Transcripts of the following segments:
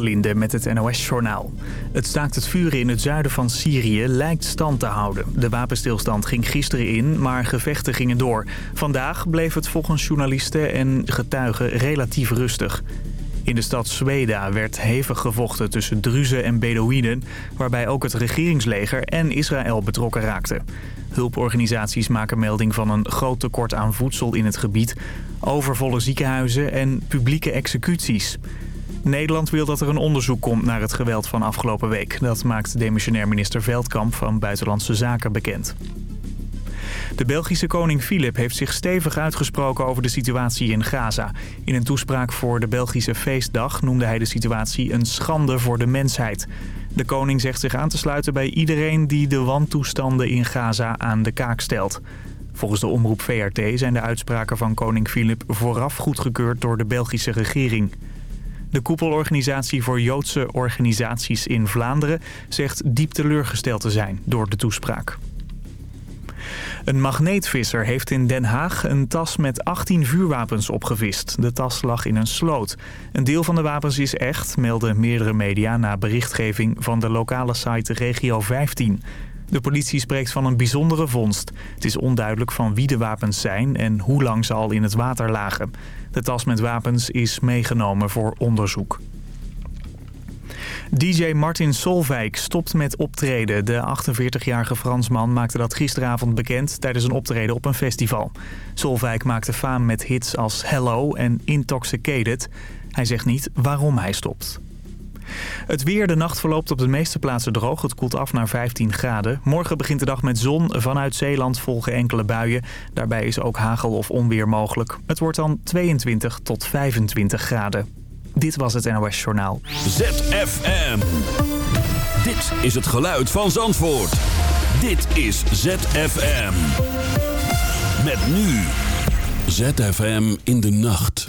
Linde met het NOS-journaal. Het staakt het vuren in het zuiden van Syrië lijkt stand te houden. De wapenstilstand ging gisteren in, maar gevechten gingen door. Vandaag bleef het volgens journalisten en getuigen relatief rustig. In de stad Sweda werd hevig gevochten tussen Druzen en Bedouinen... waarbij ook het regeringsleger en Israël betrokken raakten. Hulporganisaties maken melding van een groot tekort aan voedsel in het gebied... overvolle ziekenhuizen en publieke executies... Nederland wil dat er een onderzoek komt naar het geweld van afgelopen week. Dat maakt demissionair minister Veldkamp van Buitenlandse Zaken bekend. De Belgische koning Filip heeft zich stevig uitgesproken over de situatie in Gaza. In een toespraak voor de Belgische feestdag noemde hij de situatie een schande voor de mensheid. De koning zegt zich aan te sluiten bij iedereen die de wantoestanden in Gaza aan de kaak stelt. Volgens de omroep VRT zijn de uitspraken van koning Filip vooraf goedgekeurd door de Belgische regering. De koepelorganisatie voor Joodse organisaties in Vlaanderen zegt diep teleurgesteld te zijn door de toespraak. Een magneetvisser heeft in Den Haag een tas met 18 vuurwapens opgevist. De tas lag in een sloot. Een deel van de wapens is echt, melden meerdere media na berichtgeving van de lokale site Regio 15. De politie spreekt van een bijzondere vondst. Het is onduidelijk van wie de wapens zijn en hoe lang ze al in het water lagen. De tas met wapens is meegenomen voor onderzoek. DJ Martin Solveig stopt met optreden. De 48-jarige Fransman maakte dat gisteravond bekend tijdens een optreden op een festival. Solveig maakte faam met hits als Hello en Intoxicated. Hij zegt niet waarom hij stopt. Het weer, de nacht verloopt op de meeste plaatsen droog. Het koelt af naar 15 graden. Morgen begint de dag met zon. Vanuit Zeeland volgen enkele buien. Daarbij is ook hagel of onweer mogelijk. Het wordt dan 22 tot 25 graden. Dit was het NOS Journaal. ZFM. Dit is het geluid van Zandvoort. Dit is ZFM. Met nu. ZFM in de nacht.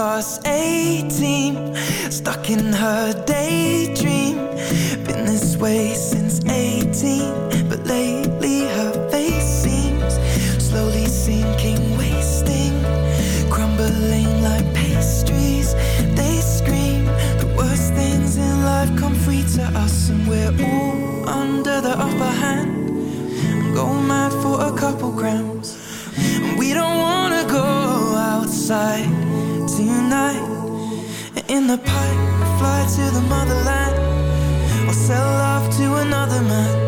18 Stuck in her daydream. Been this way since the pipe, fly to the motherland Or sell off to another man.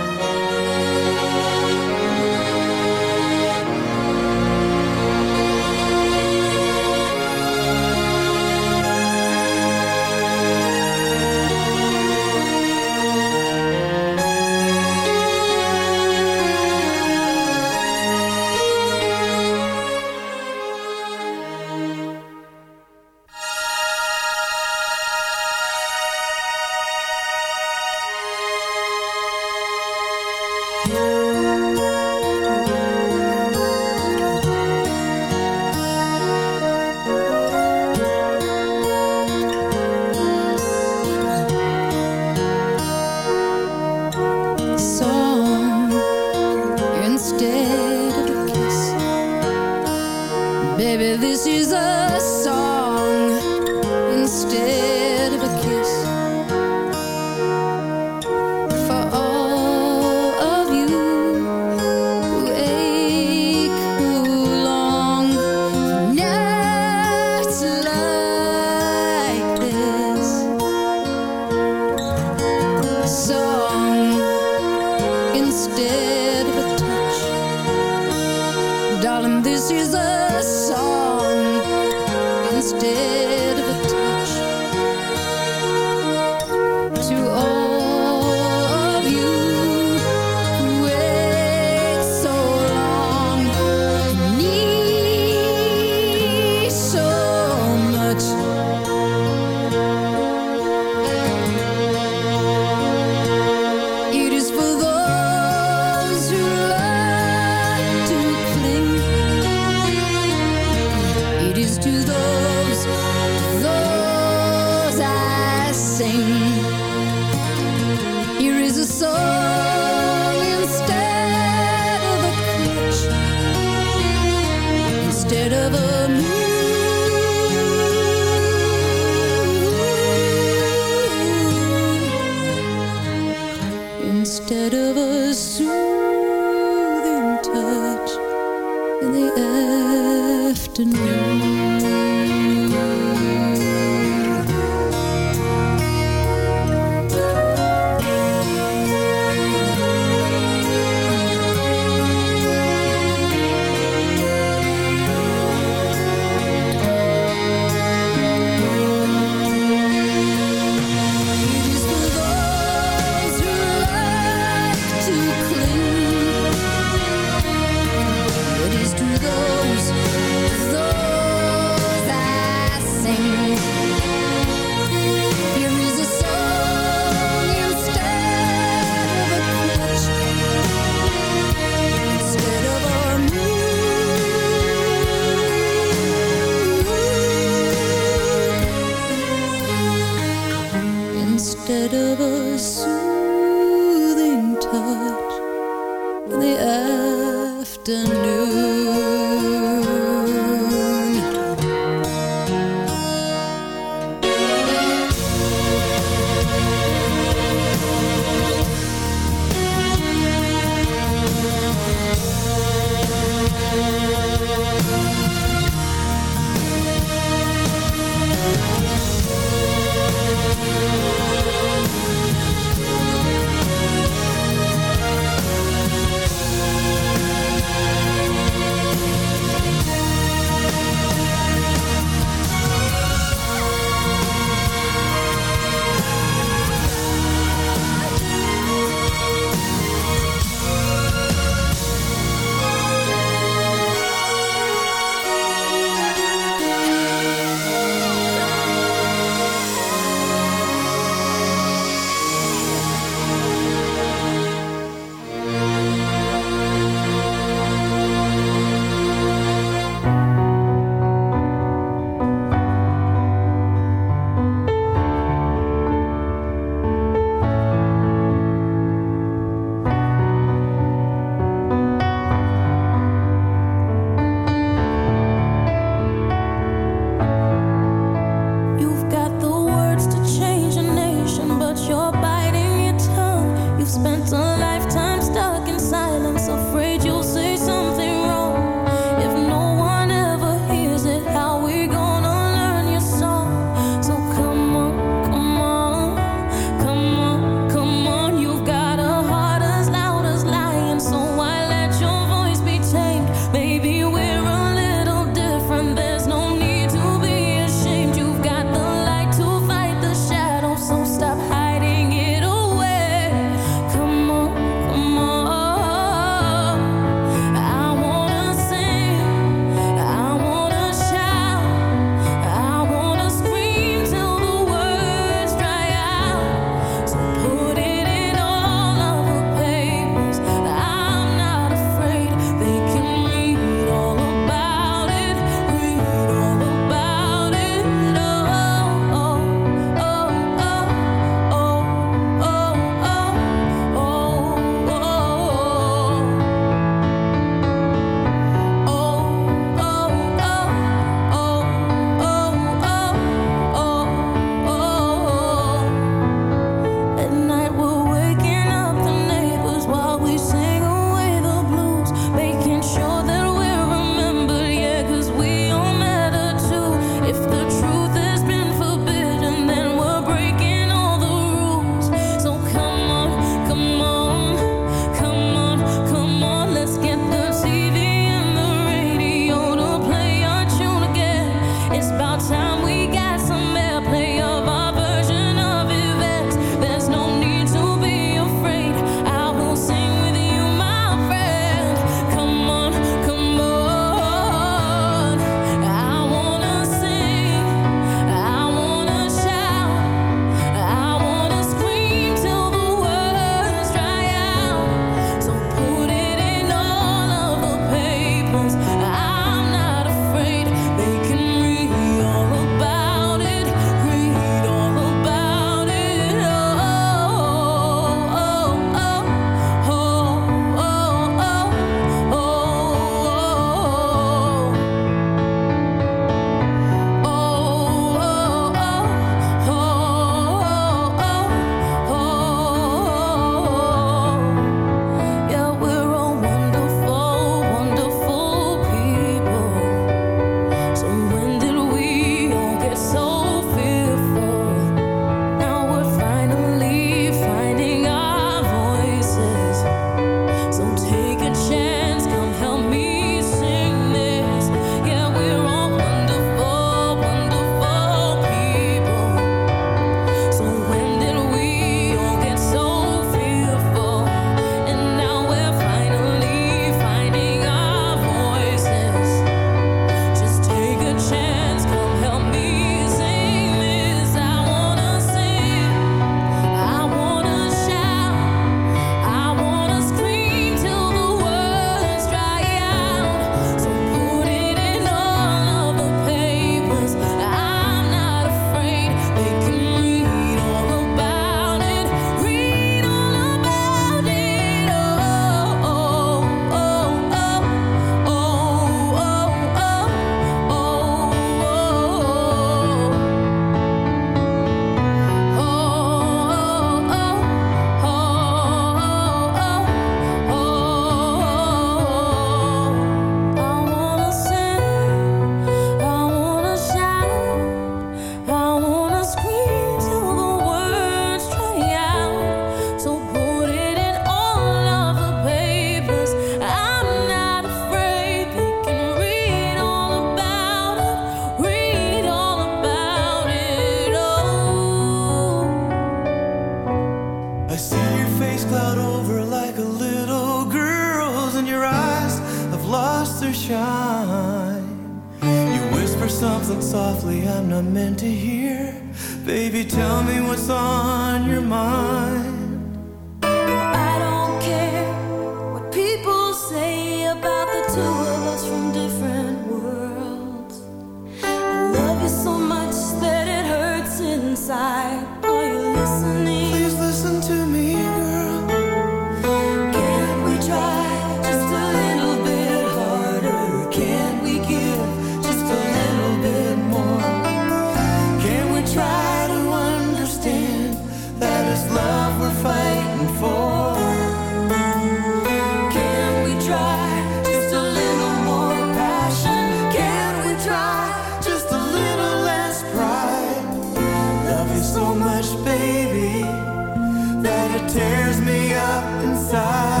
Tears me up inside.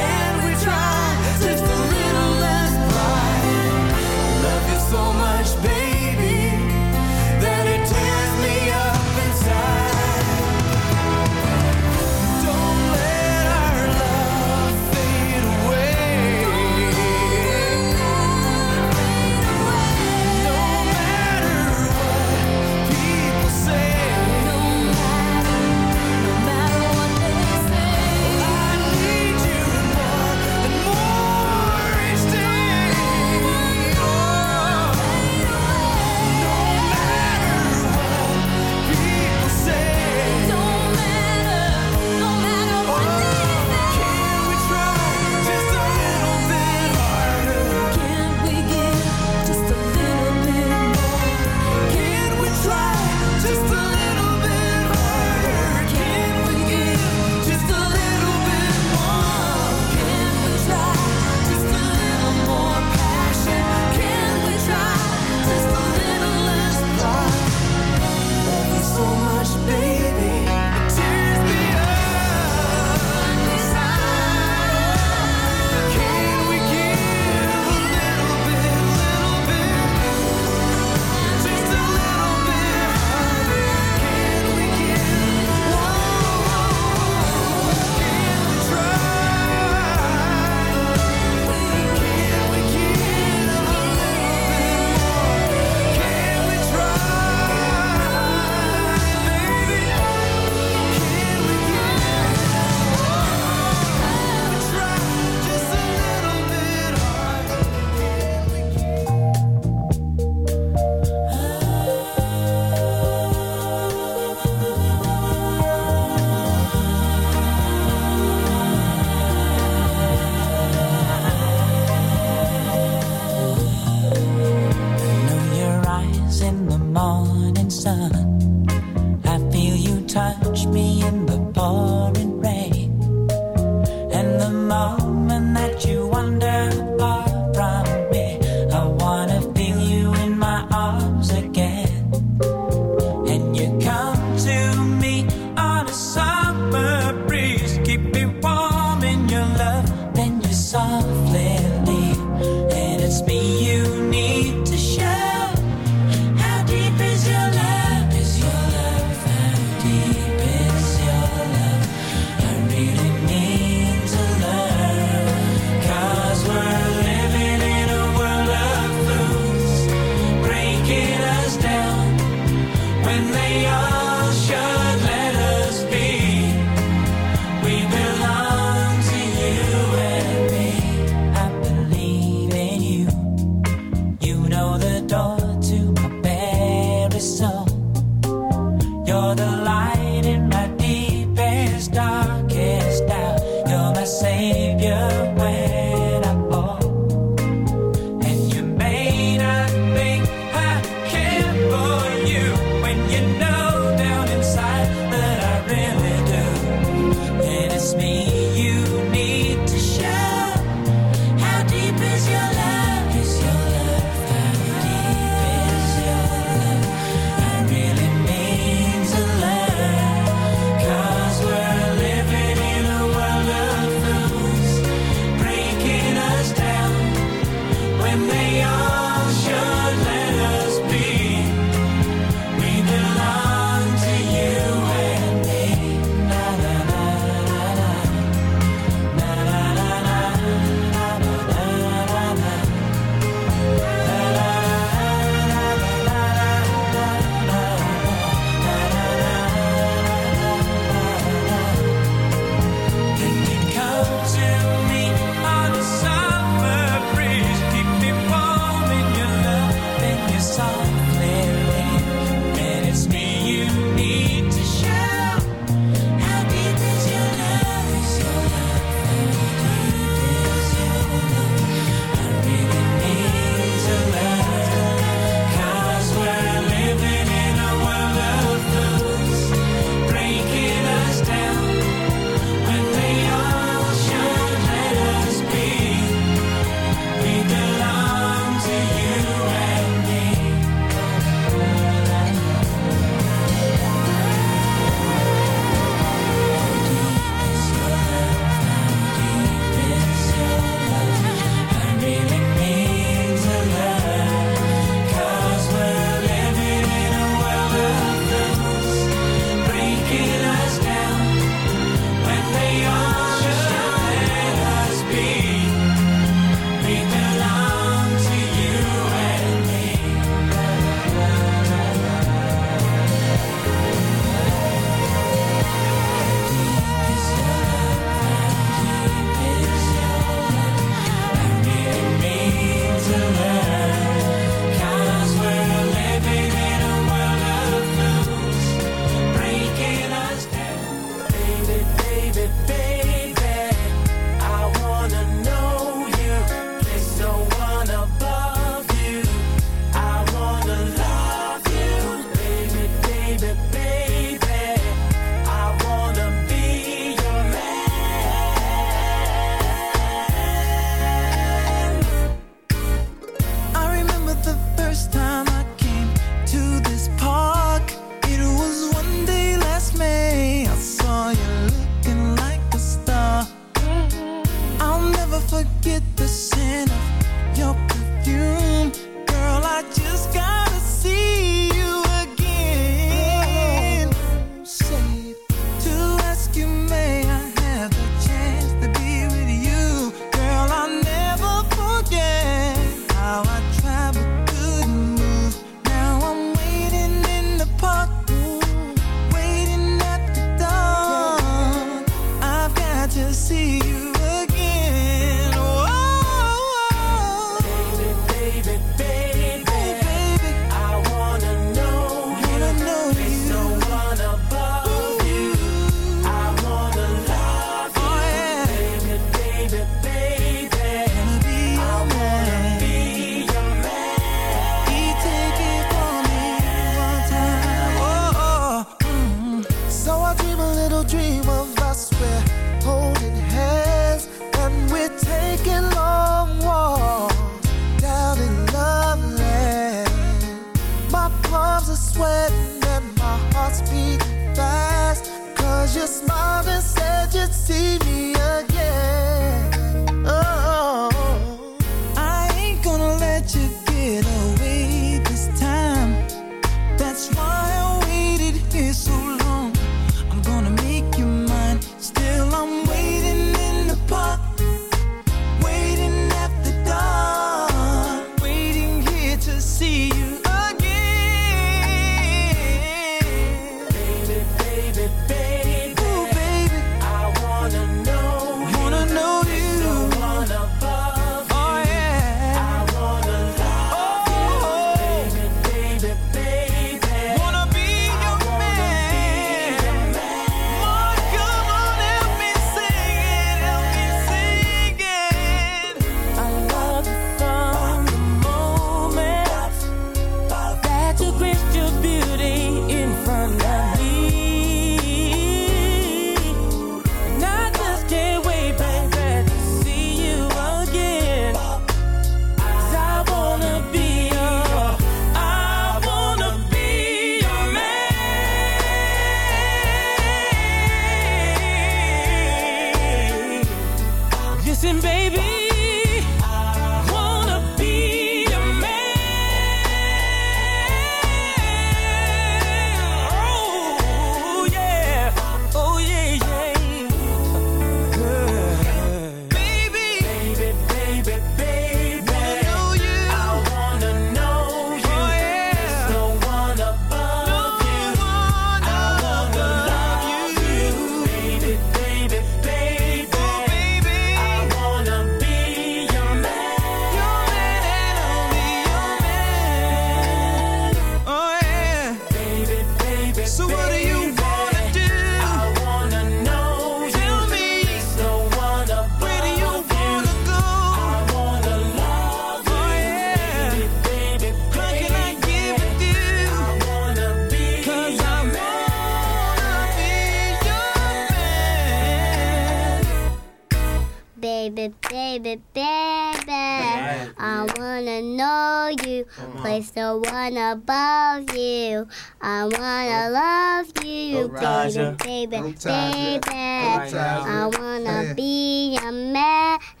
above you. I wanna love you, Roger. baby, baby, baby. I wanna be a man.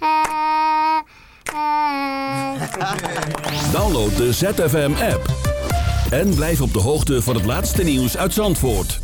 Download de ZFM app en blijf op de hoogte van het laatste nieuws uit Zandvoort.